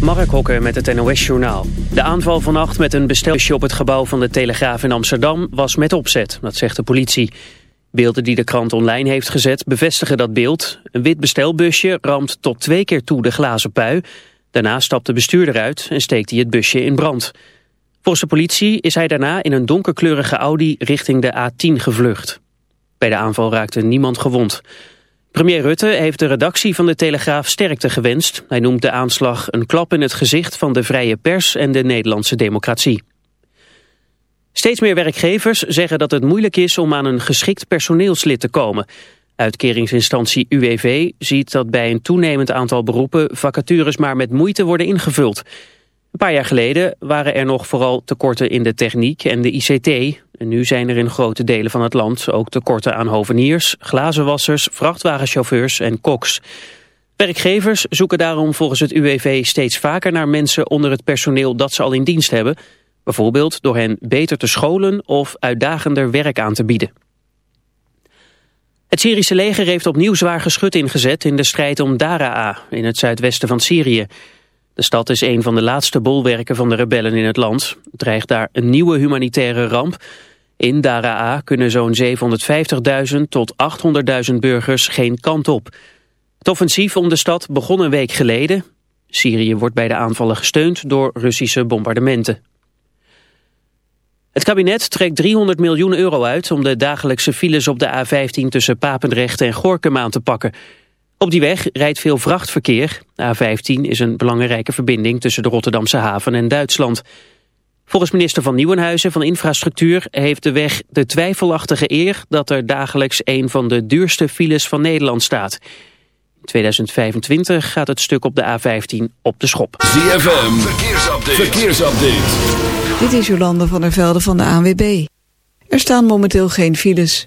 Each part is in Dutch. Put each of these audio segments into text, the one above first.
Mark Hokker met het NOS-journaal. De aanval vannacht met een bestelbusje op het gebouw van de Telegraaf in Amsterdam was met opzet, dat zegt de politie. Beelden die de krant online heeft gezet bevestigen dat beeld. Een wit bestelbusje ramt tot twee keer toe de glazen pui. Daarna stapt de bestuurder uit en steekt hij het busje in brand. Volgens de politie is hij daarna in een donkerkleurige Audi richting de A10 gevlucht. Bij de aanval raakte niemand gewond. Premier Rutte heeft de redactie van de Telegraaf sterkte gewenst. Hij noemt de aanslag een klap in het gezicht van de vrije pers en de Nederlandse democratie. Steeds meer werkgevers zeggen dat het moeilijk is om aan een geschikt personeelslid te komen. Uitkeringsinstantie UWV ziet dat bij een toenemend aantal beroepen vacatures maar met moeite worden ingevuld. Een paar jaar geleden waren er nog vooral tekorten in de techniek en de ICT. En nu zijn er in grote delen van het land ook tekorten aan hoveniers, glazenwassers, vrachtwagenchauffeurs en koks. Werkgevers zoeken daarom volgens het UWV steeds vaker naar mensen onder het personeel dat ze al in dienst hebben. Bijvoorbeeld door hen beter te scholen of uitdagender werk aan te bieden. Het Syrische leger heeft opnieuw zwaar geschut ingezet in de strijd om Daraa in het zuidwesten van Syrië. De stad is een van de laatste bolwerken van de rebellen in het land. Dreigt daar een nieuwe humanitaire ramp. In Daraa kunnen zo'n 750.000 tot 800.000 burgers geen kant op. Het offensief om de stad begon een week geleden. Syrië wordt bij de aanvallen gesteund door Russische bombardementen. Het kabinet trekt 300 miljoen euro uit om de dagelijkse files op de A15 tussen Papendrecht en Gorkum aan te pakken. Op die weg rijdt veel vrachtverkeer. De A15 is een belangrijke verbinding tussen de Rotterdamse haven en Duitsland. Volgens minister van Nieuwenhuizen van Infrastructuur heeft de weg de twijfelachtige eer dat er dagelijks een van de duurste files van Nederland staat. In 2025 gaat het stuk op de A15 op de schop. ZFM, verkeersupdate. verkeersupdate. Dit is Jolande van der Velde van de ANWB. Er staan momenteel geen files.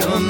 Your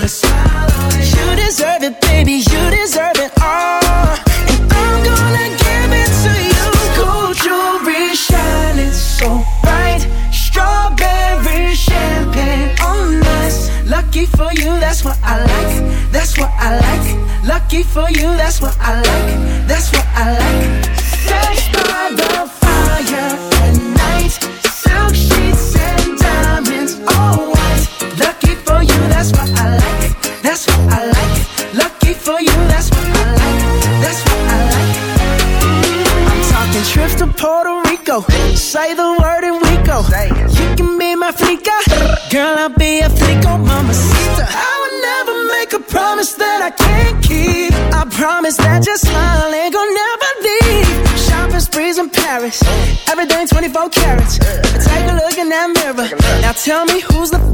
Put a tell me who's the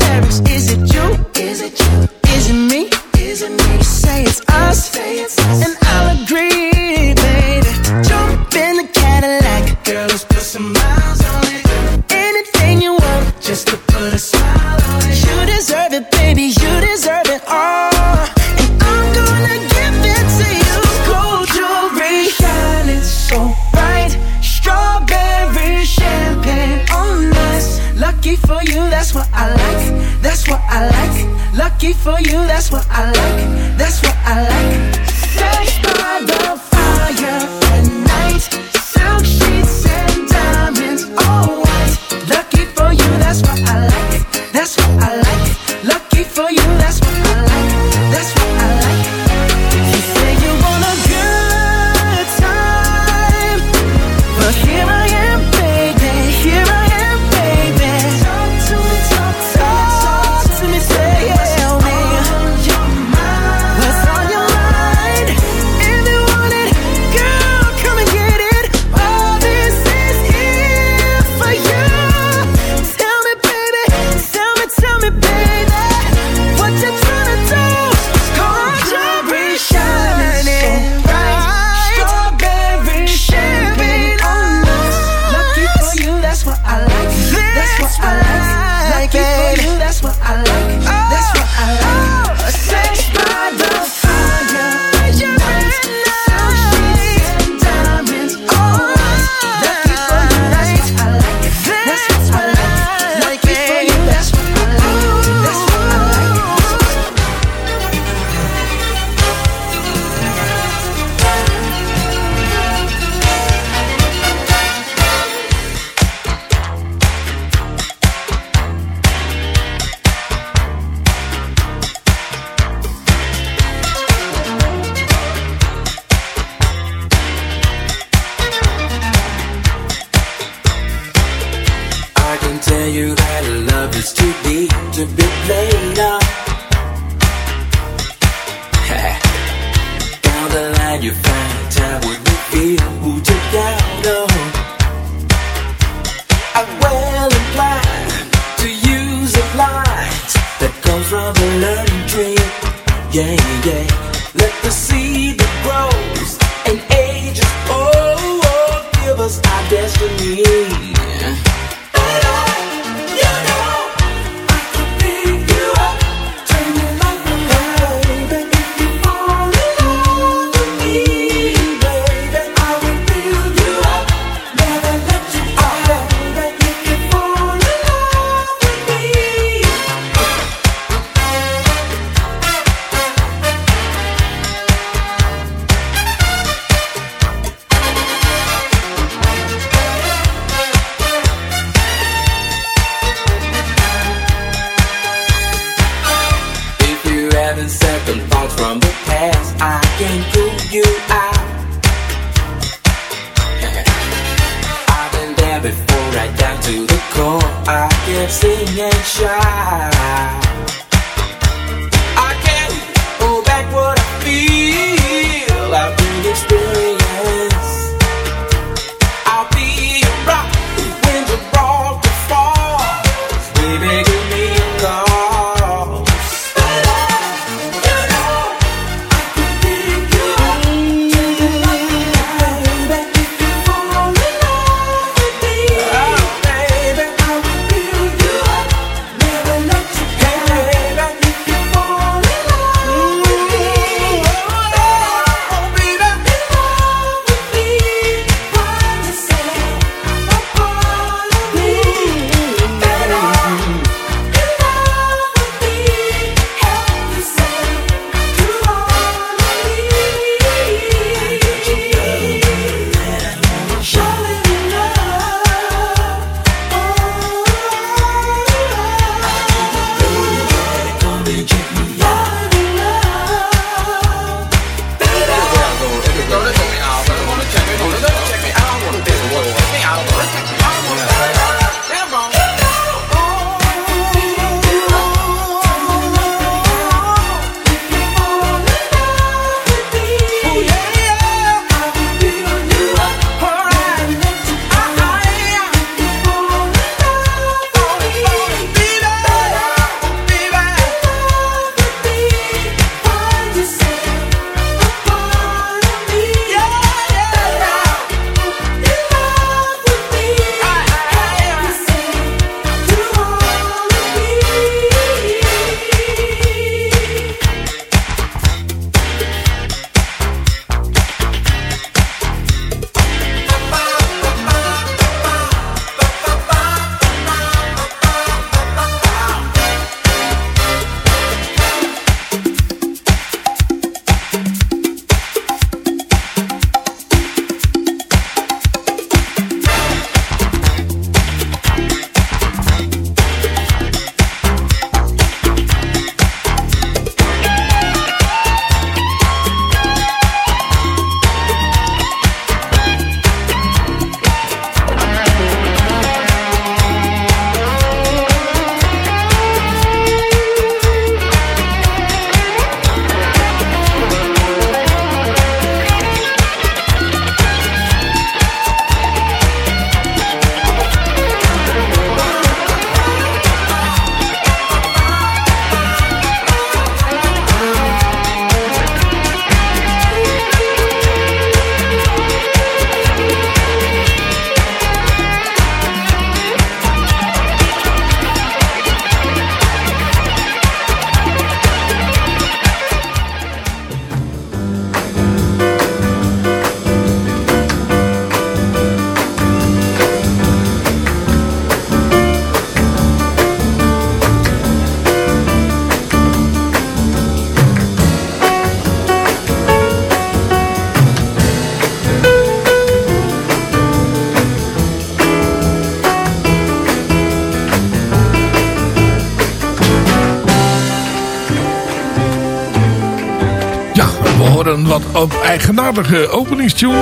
eigenaardige openingstune.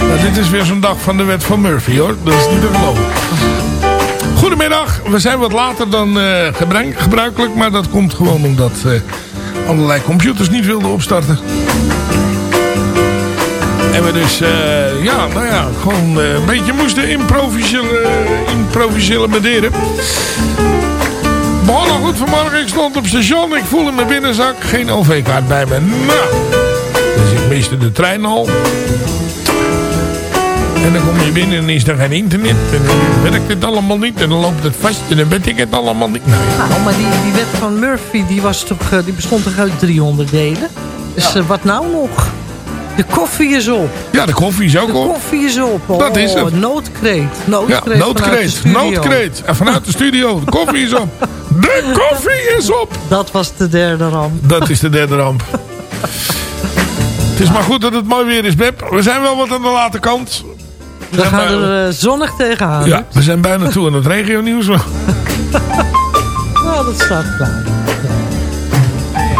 Nou, dit is weer zo'n dag van de wet van Murphy hoor. Dat is niet te geloven. Goedemiddag. We zijn wat later dan eh, gebruik- gebruikelijk. Maar dat komt gewoon omdat eh, allerlei computers niet wilden opstarten. En we dus, eh, ja, nou ja, gewoon een beetje moesten improviseren, improviseren goed vanmorgen. Ik stond op station. Ik voelde mijn binnenzak. Geen OV-kaart bij me. Nou, dus ik miste de trein al. En dan kom je binnen en is er geen internet. En dan werkt het allemaal niet. En dan loopt het vast. En dan weet ik het allemaal niet. Nou ja. Nou, maar die, die wet van Murphy die was toch, eh, die bestond toch uit 300 delen? Dus eh, wat nou nog? De koffie is op. Ja, de koffie is ook De op. koffie is op. Oh, Dat is het. Noodkreet. Ja, Noodkreet. vanuit de noodkreet. Noodkreet. En vanuit de studio. De koffie is op. De koffie is op. Dat was de derde ramp. Dat is de derde ramp. Het is maar goed dat het mooi weer is, Beb. We zijn wel wat aan de late kant. We gaan er eh, zonnig tegenaan. Ja, we zijn bijna toe aan het regionieuws. Nou, dat staat klaar.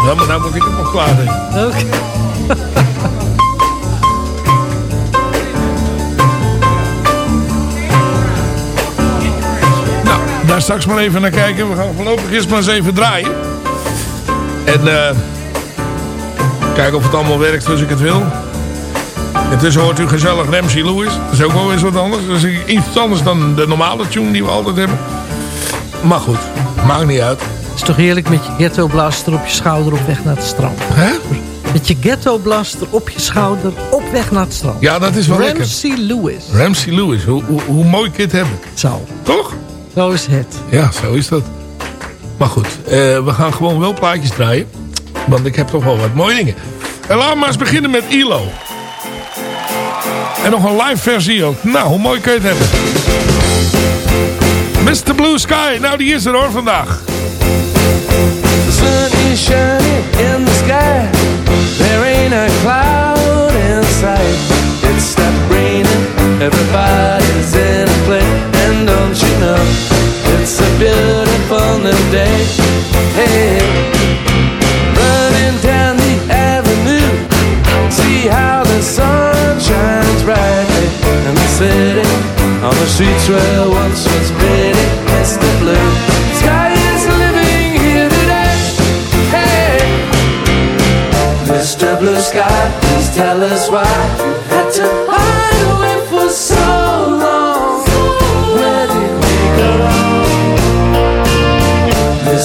Ja, maar nou moet ik het nog klaar. Oké. daar straks maar even naar kijken. We gaan voorlopig eerst maar eens even draaien. En eh kijken of het allemaal werkt zoals ik het wil. Intussen hoort u gezellig Ramsey Lewis. Dat is ook wel eens wat anders. Dat is iets anders dan de normale tune die we altijd hebben. Maar goed, maakt niet uit. Het is toch heerlijk met je ghetto blaster op je schouder op weg naar het strand. Hè? Met je ghetto blaster op je schouder op weg naar het strand. Ja, dat is wel lekker. Ramsey Lewis. Ramsey Lewis, hoe, hoe, hoe mooi je het hebben. Zo. Toch? Zo is het. Ja, zo is dat. Maar goed, eh, we gaan gewoon wel plaatjes draaien. Want ik heb toch wel wat mooie dingen. En laten we maar eens beginnen met ILO. En nog een live versie ook. Nou, hoe mooi kun je het hebben. Mr. Blue Sky. Nou, die is er hoor vandaag. The sun is shining in the sky. There ain't a cloud in sight. It stopped raining. Everybody's in know, it's a beautiful new day. Hey, running down the avenue. See how the sun shines brightly. And the city on the streets where once was pretty. The blue sky is living here today. Hey, Mr. Blue Sky, please tell us why you had to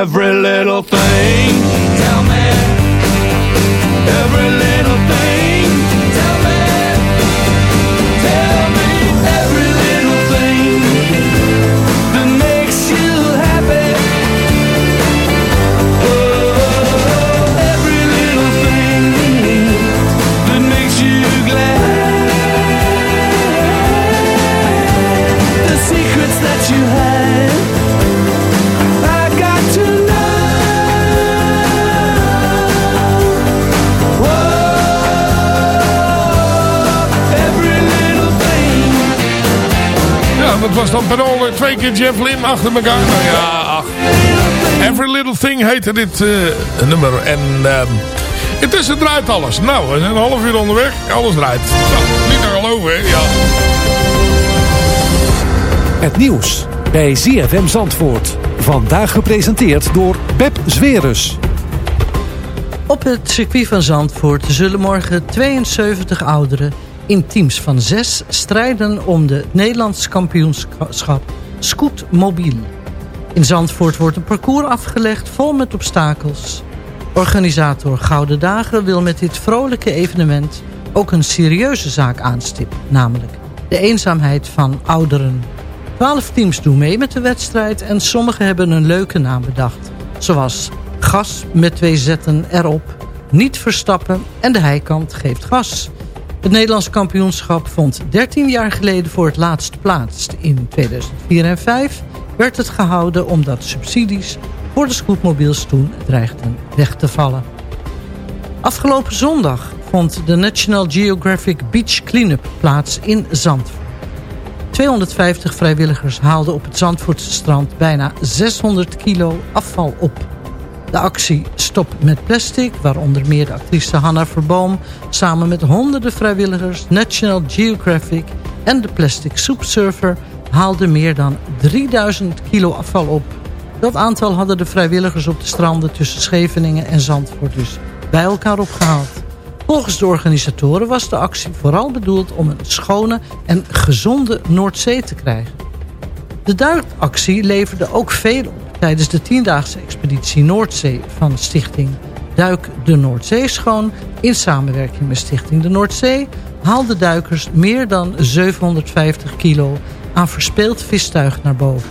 every little thing. Tell me dat was dan per ongeluk twee keer Jeff Lynne achter elkaar. Nou ja, ach. Every Little Thing heette dit eh, nummer. En ehm, intussen draait alles. Nou, we zijn een half uur onderweg. Alles draait. Nou, niet te geloven, hè? Ja. Het nieuws bij ZFM Zandvoort. Vandaag gepresenteerd door Pep Zwerus. Op het circuit van Zandvoort zullen morgen 72 ouderen in teams van zes strijden om de Nederlands kampioenschap Scootmobiel. In Zandvoort wordt een parcours afgelegd vol met obstakels. Organisator Gouden Dagen wil met dit vrolijke evenement ook een serieuze zaak aanstippen, namelijk de eenzaamheid van ouderen. Twaalf teams doen mee met de wedstrijd en sommigen hebben een leuke naam bedacht. Zoals gas met twee zetten erop, niet verstappen en de heikant geeft gas. Het Nederlands kampioenschap vond 13 jaar geleden voor het laatst plaats. In 2004 en 2005 werd het gehouden omdat subsidies voor de scootmobiels toen dreigden weg te vallen. Afgelopen zondag vond de National Geographic Beach Cleanup plaats in Zandvoort. 250 vrijwilligers haalden op het Zandvoortse strand bijna 600 kilo afval op. De actie Stop met Plastic, waaronder meer de actrice Hanna Verboom... samen met honderden vrijwilligers, National Geographic en de Plastic Soup Surfer... haalde meer dan 3000 kilo afval op. Dat aantal hadden de vrijwilligers op de stranden tussen Scheveningen en Zandvoort dus bij elkaar opgehaald. Volgens de organisatoren was de actie vooral bedoeld om een schone en gezonde Noordzee te krijgen. De duikactie leverde ook veel op tijdens de tiendaagse expeditie Noordzee van Stichting Duik de Noordzee schoon. In samenwerking met Stichting de Noordzee haalden duikers meer dan 750 kilo aan verspeeld vistuig naar boven.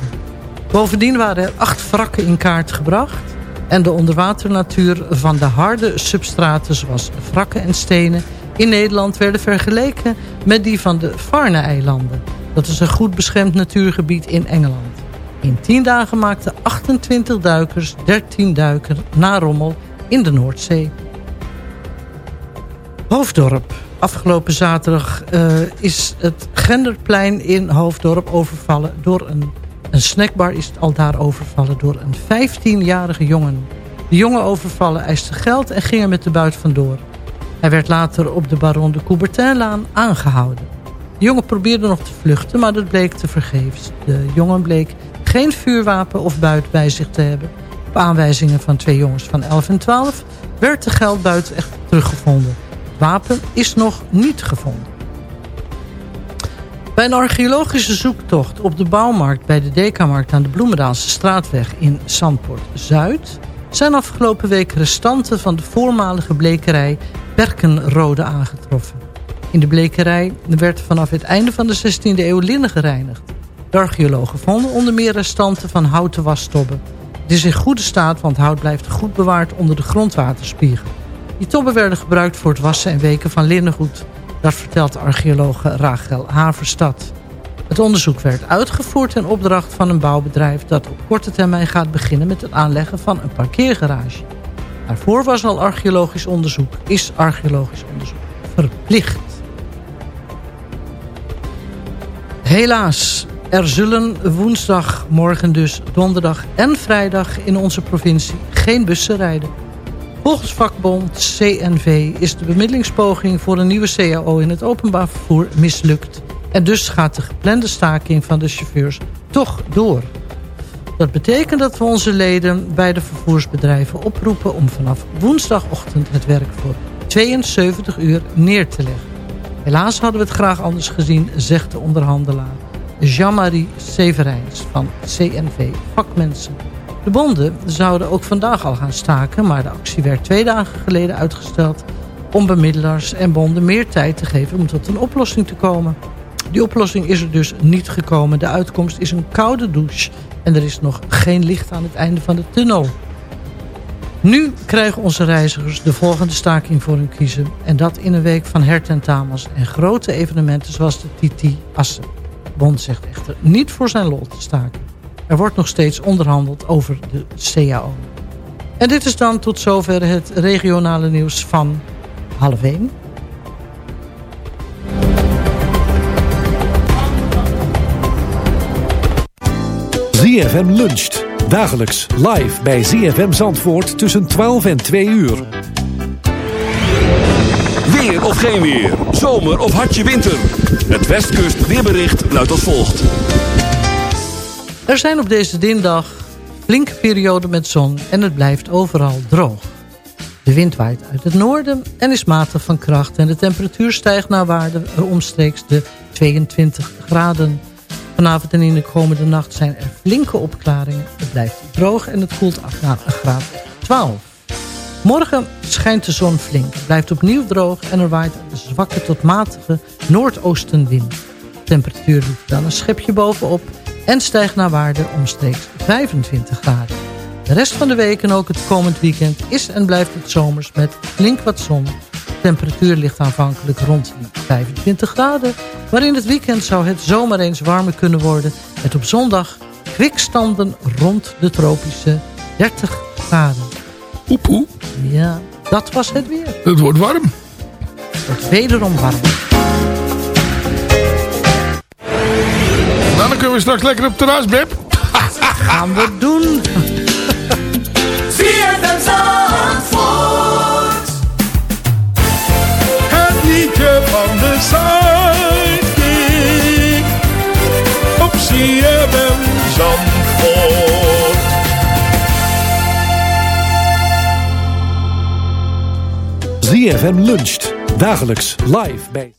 Bovendien waren er acht wrakken in kaart gebracht en de onderwaternatuur van de harde substraten zoals wrakken en stenen in Nederland werden vergeleken met die van de Farne-eilanden. Dat is een goed beschermd natuurgebied in Engeland. In 10 dagen maakten 28 duikers 13 duiken na rommel in de Noordzee. Hoofddorp. Afgelopen zaterdag uh, is het Genderplein in Hoofddorp overvallen door een... Een snackbar is al daar overvallen door een 15-jarige jongen. De jongen overvallen eiste geld en ging er met de buit vandoor. Hij werd later op de Baron de Coubertinlaan aangehouden. De jongen probeerde nog te vluchten, maar dat bleek te vergeefs. De jongen bleek geen vuurwapen of buit bij zich te hebben. Op aanwijzingen van twee jongens van 11 en 12 werd de geldbuit echt teruggevonden. Het wapen is nog niet gevonden. Bij een archeologische zoektocht op de bouwmarkt bij de Dekamarkt aan de Bloemendaalse straatweg in Zandpoort Zuid zijn afgelopen week restanten van de voormalige blekerij Berkenrode aangetroffen. In de blekerij werd vanaf het einde van de 16e eeuw linnen gereinigd. De archeologen vonden onder meer restanten van houten wasstobben. Het is in goede staat, want hout blijft goed bewaard onder de grondwaterspiegel. Die tobben werden gebruikt voor het wassen en weken van linnengoed. Dat vertelt archeologe Rachel Haverstad. Het onderzoek werd uitgevoerd in opdracht van een bouwbedrijf... dat op korte termijn gaat beginnen met het aanleggen van een parkeergarage. Daarvoor was al archeologisch onderzoek, is archeologisch onderzoek verplicht. Helaas, er zullen woensdag, morgen dus donderdag en vrijdag in onze provincie geen bussen rijden. Volgens vakbond CNV is de bemiddelingspoging voor een nieuwe CAO in het openbaar vervoer mislukt. En dus gaat de geplande staking van de chauffeurs toch door. Dat betekent dat we onze leden bij de vervoersbedrijven oproepen om vanaf woensdagochtend het werk voor 72 uur neer te leggen. Helaas hadden we het graag anders gezien, zegt de onderhandelaar. Jean-Marie Severijns van CNV Vakmensen. De bonden zouden ook vandaag al gaan staken... maar de actie werd twee dagen geleden uitgesteld... om bemiddelaars en bonden meer tijd te geven om tot een oplossing te komen. Die oplossing is er dus niet gekomen. De uitkomst is een koude douche... en er is nog geen licht aan het einde van de tunnel. Nu krijgen onze reizigers de volgende staking voor hun kiezen. En dat in een week van hertentamers en grote evenementen zoals de TT Assen. Bond zegt echter niet voor zijn lol te staken. Er wordt nog steeds onderhandeld over de CAO. En dit is dan tot zover het regionale nieuws van half 1. ZFM luncht. Dagelijks live bij ZFM Zandvoort tussen 12 en 2 uur. Of geen weer. Zomer of hartje winter. Het Westkust weerbericht luidt als volgt. Er zijn op deze dinsdag flinke perioden met zon en het blijft overal droog. De wind waait uit het noorden en is matig van kracht... en de temperatuur stijgt naar waarde omstreeks de 22 graden. Vanavond en in de komende nacht zijn er flinke opklaringen. Het blijft droog en het koelt af naar graad 12. Morgen schijnt de zon flink. Blijft opnieuw droog en er waait een zwakke tot matige noordoostenwind. De temperatuur doet dan een schepje bovenop en stijgt naar waarde omstreeks 25 graden. De rest van de week en ook het komend weekend is en blijft het zomers met flink wat zon. De temperatuur ligt aanvankelijk rond de 25 graden, maar in het weekend zou het zomaar eens warmer kunnen worden met op zondag kwikstanden rond de tropische 30 graden. Oepoe. Ja, dat was het weer. Het wordt warm. Het wordt wederom warm. Nou, dan kunnen we straks lekker op het terras, Beb. Gaan we doen. ZFM Zandvoort. Het liedje van de Sidekick. Op ZFM Zandvoort. ZFM luncht. Dagelijks live bij...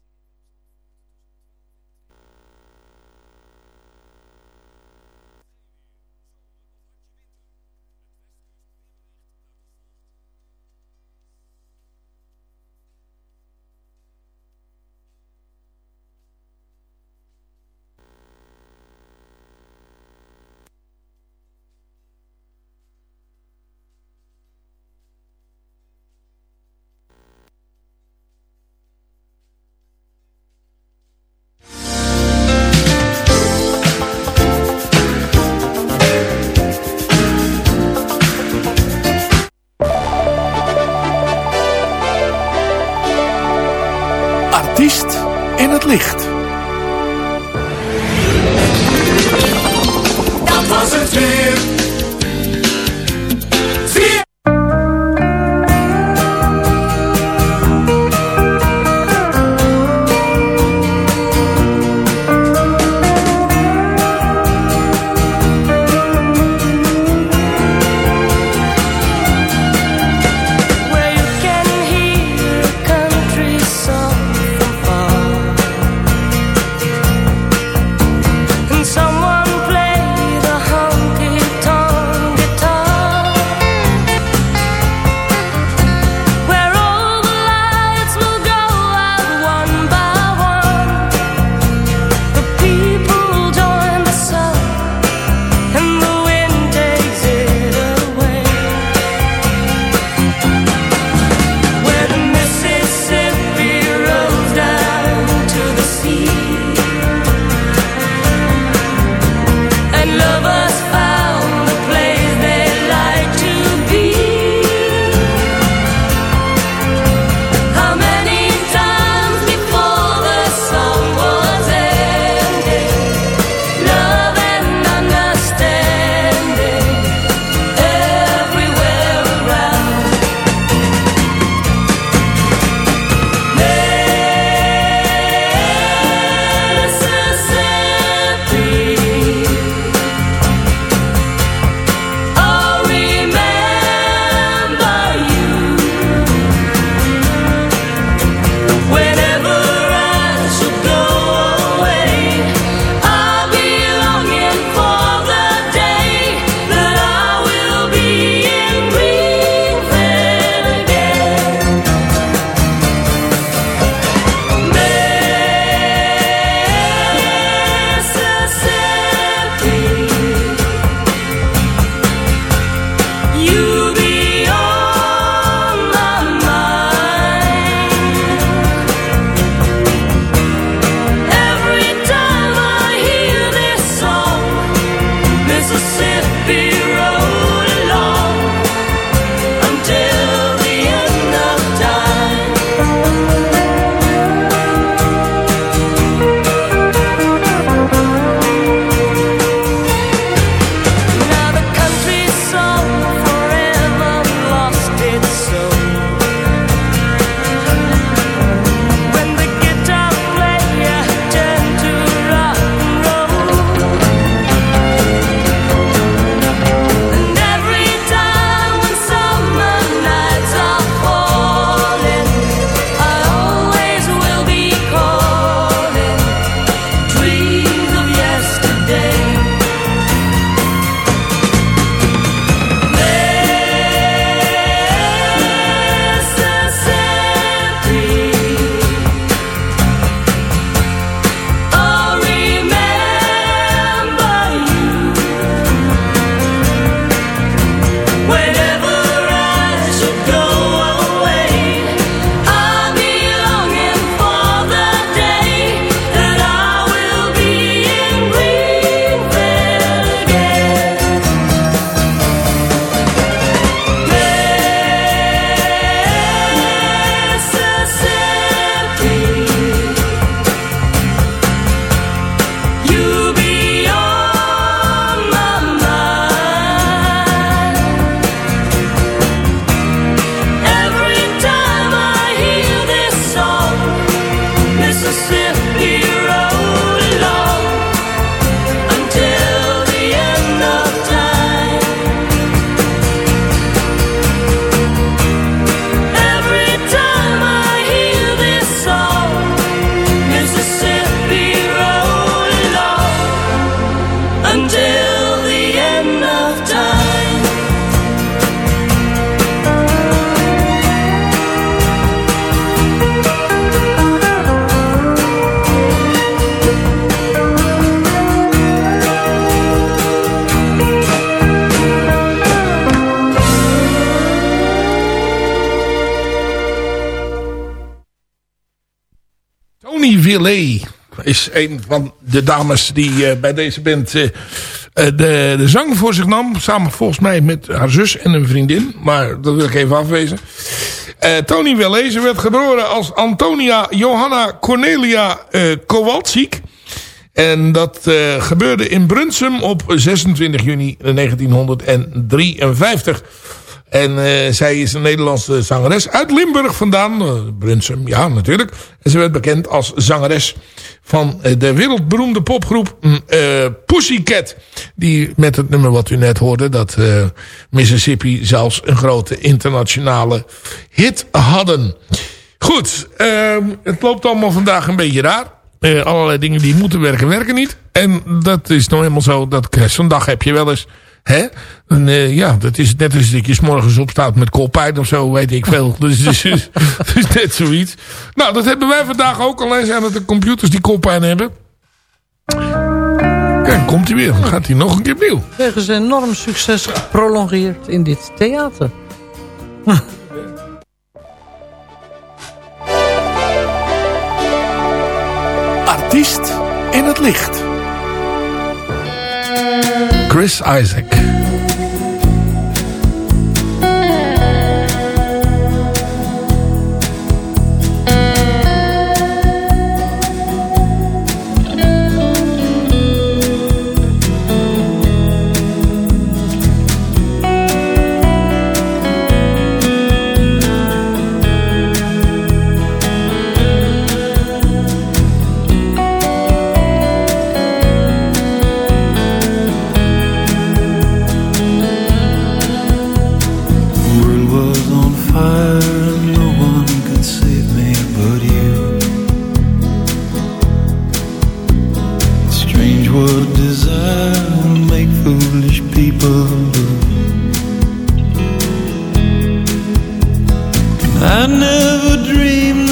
is een van de dames die eh, bij deze band eh, eh, de, de zang voor zich nam. Samen volgens mij met haar zus en een vriendin. Maar dat wil ik even afwezen. Eh, Tony Willet, ze werd geboren als Antonia Johanna Cornelia eh Kowalczyk. En dat gebeurde in Brunsum op 26 juni 1953. En zij is een Nederlandse zangeres uit Limburg vandaan. Uh, Brunsum, ja natuurlijk. En ze werd bekend als zangeres van eh, de wereldberoemde popgroep eh, Pussycat. Die met het nummer wat u net hoorde, dat eh, Mississippi zelfs een grote internationale hit hadden. Goed, ehm, het loopt allemaal vandaag een beetje raar. Allerlei dingen die moeten werken, werken niet. En dat is nou helemaal zo. Dat zo'n dag heb je wel eens. Hè? En, eh, ja, dat is net als dat je 's morgens opstaat met koolpijn of zo, weet ik veel. Dus het is, het is net zoiets. Nou, dat hebben wij vandaag ook. Alleen zijn het de computers die koolpijn hebben. Kijk, komt hij weer. Dan gaat hij nog een keer opnieuw. Wegens enorm succes geprolongeerd in dit theater. Artiest in het licht. Chris Isaac. I never dreamed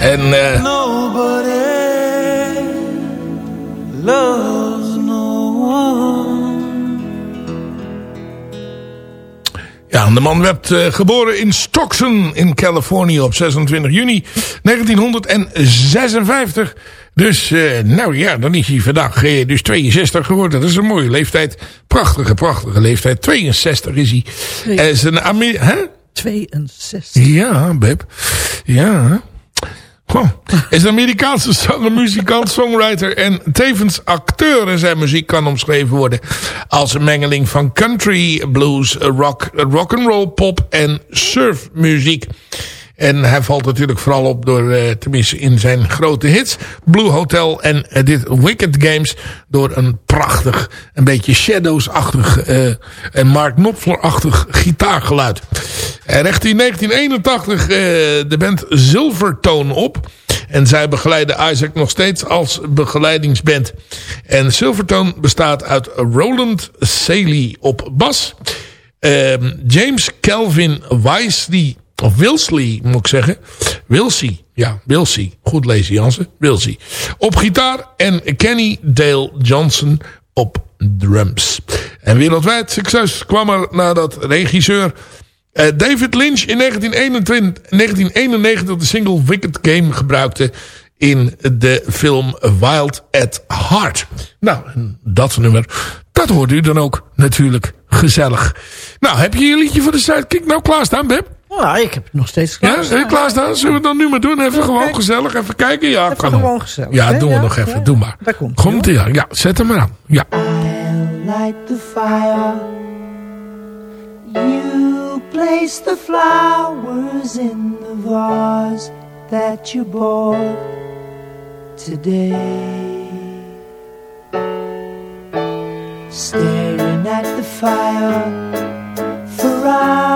En eh, Nobody loves no one. ja, de man werd eh, geboren in Stockton in Californië op 26 juni 1956. Dus, eh, nou ja, dan is hij vandaag eh, dus 62 geworden. Dat is een mooie leeftijd. Prachtige, prachtige leeftijd. 62 is hij. Hij is een Amer... Hè? 62. Ja, Beb. Ja. Goh. Is een Amerikaanse zanger, muzikant, songwriter en tevens acteur. En zijn muziek kan omschreven worden als een mengeling van country, blues, rock, rock and roll, pop en surfmuziek. En hij valt natuurlijk vooral op door, eh, tenminste in zijn grote hits, Blue Hotel en eh, dit Wicked Games, door een prachtig, een beetje Shadows-achtig eh, en Mark Knopfler-achtig gitaargeluid. Hij richtte in 1981 eh, de band Silvertone op. En zij begeleiden Isaac nog steeds als begeleidingsband. En Silvertone bestaat uit Roland Saley op bas. ehm, James Calvin Wisely, of Wilsley moet ik zeggen. Wilsey, ja, Wilsey. Goed lezen Jansen, Wilsey. Op gitaar en Kenny Dale Johnson op drums. En wereldwijd succes kwam er nadat regisseur eh, David Lynch in 1921, 1991 de single Wicked Game gebruikte in de film Wild at Heart. Nou, dat nummer, dat hoort u dan ook natuurlijk gezellig. Nou, heb je je liedje voor de Sidekick nou klaarstaan, Beb? Ja, ik heb het nog steeds Ja, klaar. heb je klaarstaan? Zullen we het dan nu maar doen? Even gewoon gezellig, even kijken? Ja, kan gewoon gezellig, Ja, doen we Ja, nog even, ja. doe maar. Daar komt Komt ie aan. Ja, zet hem maar aan. Ja. light the fire. You place the flowers in the vase that you bought today. Staring at the fire for hours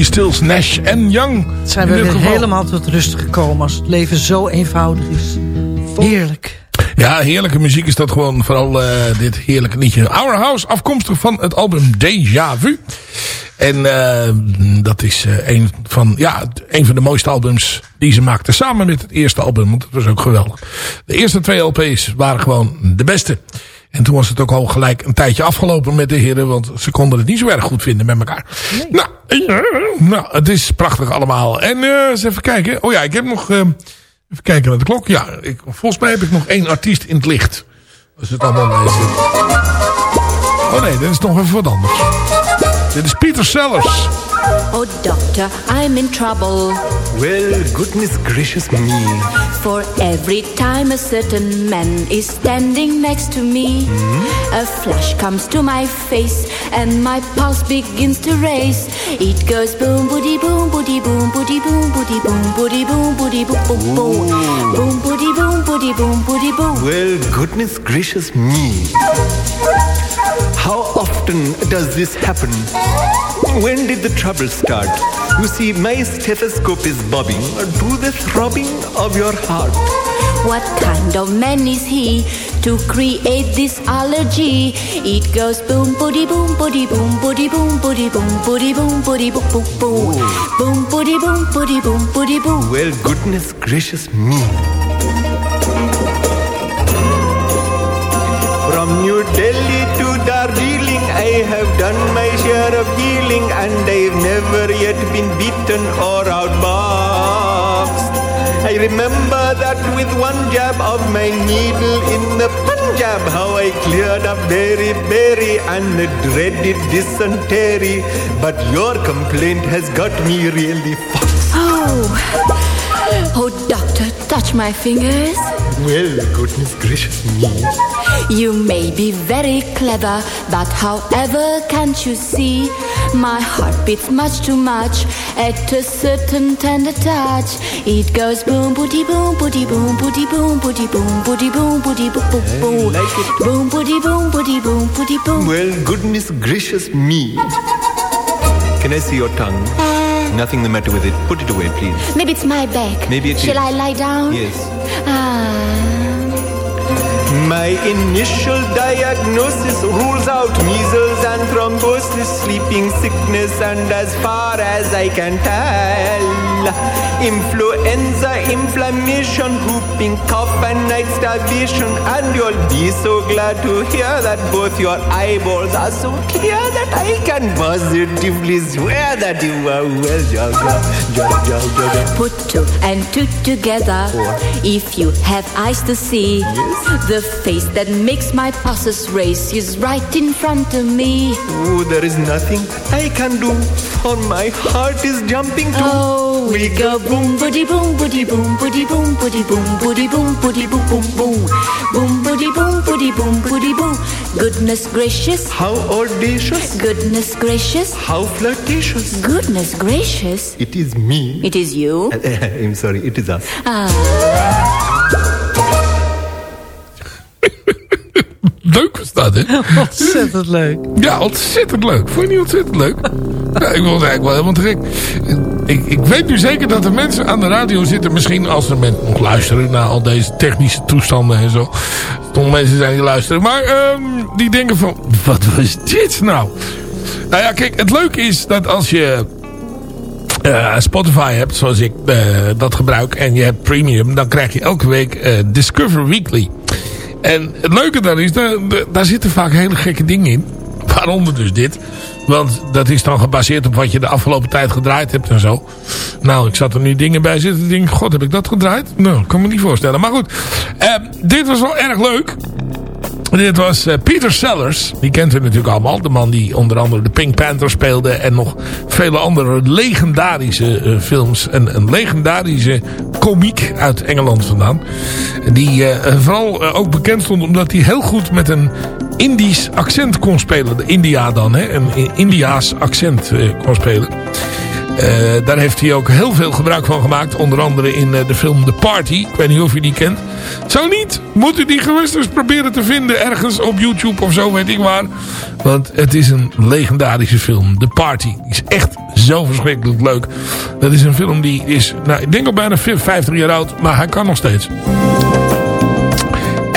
Crosby, Stills, Nash en Young. Zijn we weer geval. helemaal tot rust gekomen als het leven zo eenvoudig is. Heerlijk. Ja, heerlijke muziek is dat gewoon. Vooral eh, dit heerlijke liedje. Our House, afkomstig van het album Deja Vu. En eh, dat is eh, een, van, ja, een van de mooiste albums die ze maakten. Samen met het eerste album, want dat was ook geweldig. De eerste twee LP's waren gewoon de beste. En toen was het ook al gelijk een tijdje afgelopen met de heren. Want ze konden het niet zo erg goed vinden met elkaar. Nou, ja, nou, het is prachtig allemaal. En eh, eens even kijken. Oh ja, ik heb nog... eh, even kijken naar de klok. Ja, ik, volgens mij heb ik nog één artiest in het licht. Als het allemaal mee zit. Oh nee, dit is nog even wat anders. Dit is Peter Sellers. Oh, doctor, I'm in trouble. Well, goodness gracious me. For every time a certain man is standing next to me, hmm? a flash comes to my face and my pulse begins to race. It goes boom, boody, boom, boody, boom, boody, boom, boody, boom, boody, boom, boody, boom, boom, boom, boom, boody, boom, boody, boom, boody, boom. Well, goodness gracious me. How often does this happen? When did the trouble start? You see, my stethoscope is bobbing to the throbbing of your heart. What kind of man is he to create this allergy? It goes boom, boody, boom, boody, boom, boody, boom, boody, boom, boody, boom, boody, boom, boom, boom, boom, boody, boom, boody, boom, boody, boom. Well, goodness gracious me. Have done my share of healing, and I've never yet been beaten or outboxed. I remember that with one jab of my needle in the Punjab, how I cleared up very, very and the dreaded dysentery. But your complaint has got me really foxed. Oh, oh, doctor, touch my fingers. Well, goodness gracious me. You may be very clever, but however, can't you see? My heart beats much too much at a certain tender touch. It goes boom, booty, boom, booty, boom, booty, boom, booty, boom, booty, boom, booty, boom, boom, boom. like it. Boom, booty, boom, booty, boom, booty, boom. Well, goodness gracious me. Can I see your tongue? Nothing the matter with it. Put it away, please. Maybe it's my back. Maybe it Shall is. I lie down? Yes. Ah. My initial diagnosis rules out measles and thrombosis, sleeping sickness, and as far as I can tell, influenza, inflammation, whooping cough, and night starvation. And you'll be so glad to hear that both your eyeballs are so clear that I can positively swear that you are well, Jaga, Jaga, Jaga. Put two and two together. Four. If you have eyes to see, yes. the face that makes my pulses race is right in front of me. Oh, there is nothing I can do, for my heart is jumping too. Oh, we go boom, boody, boom, boody, boom, boody, boom, boody, boom, boody, boom, boody, boom, boom, boom, boom, boody, boom, boody, boom, boody, boom. Goodness gracious, How audacious, goodness gracious, how flirtatious. goodness gracious. It is me. It is you. I'm sorry, it is us. Ah. Leuk was dat, hè? Ontzettend leuk. Ja, ontzettend leuk. Vond je niet ontzettend leuk? Ja, ik was eigenlijk wel helemaal te gek. Ik, ik weet nu zeker dat er mensen aan de radio zitten. Misschien als er mensen nog luisteren naar al deze technische toestanden en zo. Toch mensen zijn die luisteren. Maar ehm, die denken van, wat was dit nou? Nou ja, kijk, het leuke is dat als je eh, Spotify hebt, zoals ik eh, dat gebruik, en je hebt Premium, dan krijg je elke week eh, Discover Weekly. En het leuke daar is, daar, daar zitten vaak hele gekke dingen in. Waaronder dus dit. Want dat is dan gebaseerd op wat je de afgelopen tijd gedraaid hebt en zo. Nou, ik zat er nu dingen bij zitten. Denk, god, heb ik dat gedraaid? Nou, kan me niet voorstellen. Maar goed, eh, dit was wel erg leuk. Dit was eh, Peter Sellers. Die kent u natuurlijk allemaal. De man die onder andere de Pink Panther speelde. En nog vele andere legendarische eh, films. En een legendarische komiek uit Engeland vandaan. Die eh, vooral ook bekend stond omdat hij heel goed met een Indisch accent kon spelen. De India dan, hè. Een Indiaas accent eh, kon spelen. Eh, daar heeft hij ook heel veel gebruik van gemaakt. Onder andere in eh, de film The Party. Ik weet niet of u die kent. Zo niet, moet u die gerust eens proberen te vinden. Ergens op YouTube of zo, weet ik waar. Want het is een legendarische film. The Party. Is echt zo verschrikkelijk leuk. Dat is een film die is, nou, ik denk al bijna 50 jaar oud. Maar hij kan nog steeds.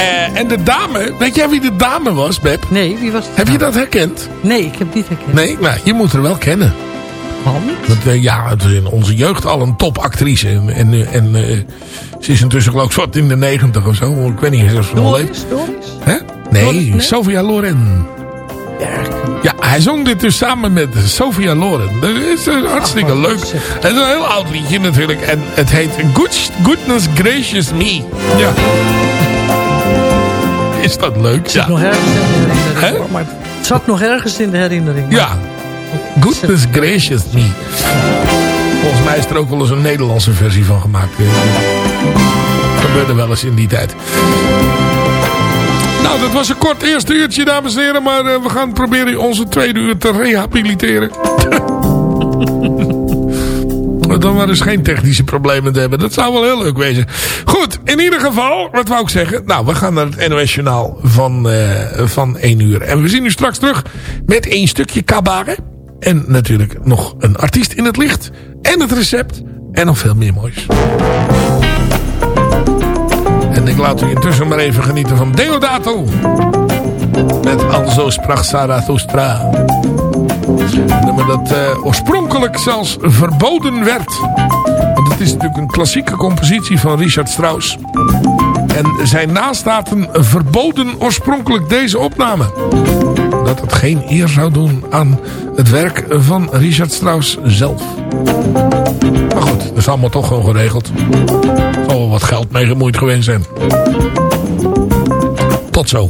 Eh, en de dame, weet jij wie de dame was, Beb? Nee, wie was Heb je dat herkend? Nee, ik heb het niet herkend. Nee, nou, je moet er wel kennen. Dat, eh, ja, het is in onze jeugd al een topactrice. En, en, eh, en ze is intussen geloof ik wat in de negentig of zo. Ik weet niet eens of ze nog leeft. Doris, Doris? Hè? Nee, Sofia Loren. Ja, hij zong dit dus samen met Sofia Loren. Dat is eh, hartstikke leuk. Het is een heel oud liedje natuurlijk. En het heet Good, Goodness Gracious Me. Ja. Is dat leuk? Het zit nog ergens in de herinnering. Maar het zat nog ergens in de herinnering. Ja. Goodness Gracious Me. Volgens mij is er ook wel eens een Nederlandse versie van gemaakt. eh. Gebeurde wel eens in die tijd. Nou, dat was een kort eerste uurtje, dames en heren. Maar eh, we gaan proberen onze tweede uur te rehabiliteren. Dan maar eens geen technische problemen te hebben. Dat zou wel heel leuk wezen. Goed, in ieder geval, wat wou ik zeggen? Nou, we gaan naar het NOS Journaal van, eh, van 1 uur. En we zien u straks terug met één stukje cabaret. En natuurlijk nog een artiest in het licht. En het recept. En nog veel meer moois. En ik laat u intussen maar even genieten van Deodato. Met Alzo sprach Zarathustra. Nummer dat eh, oorspronkelijk zelfs verboden werd. Want het is natuurlijk een klassieke compositie van Richard Strauss. En zijn nastaten verboden oorspronkelijk deze opname. Dat het geen eer zou doen aan het werk van Richard Strauss zelf. Maar goed, dat is allemaal toch gewoon geregeld. Er wat geld mee gemoeid geweest zijn. Tot zo.